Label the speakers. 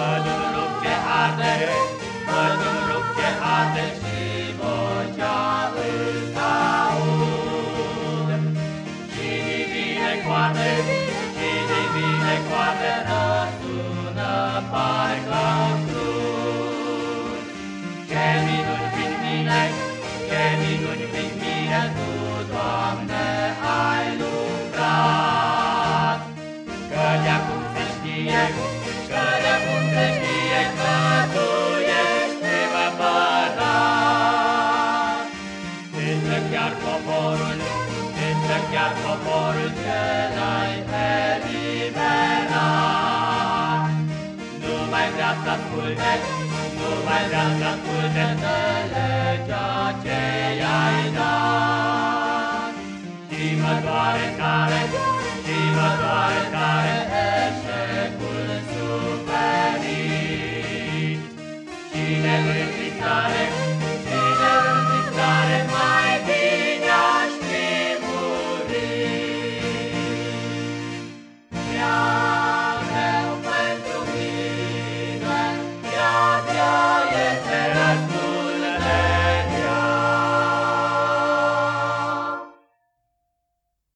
Speaker 1: Păduri rupceate, păduri rupceate Și vocea îți aud. Și divine coate, și divine coate Răsună parcă Ce minuni prin mine, ce minuni prin mine Tu, Doamne, ai lucrat. Că de-acum se știe Însă chiar poporul cel ai eliberat Nu mai vrea să asculte, nu mai vrea să asculte de legea ce i-ai dat. Și mă doare tare, și mă doare tare eșecul suferit. Cine nu-i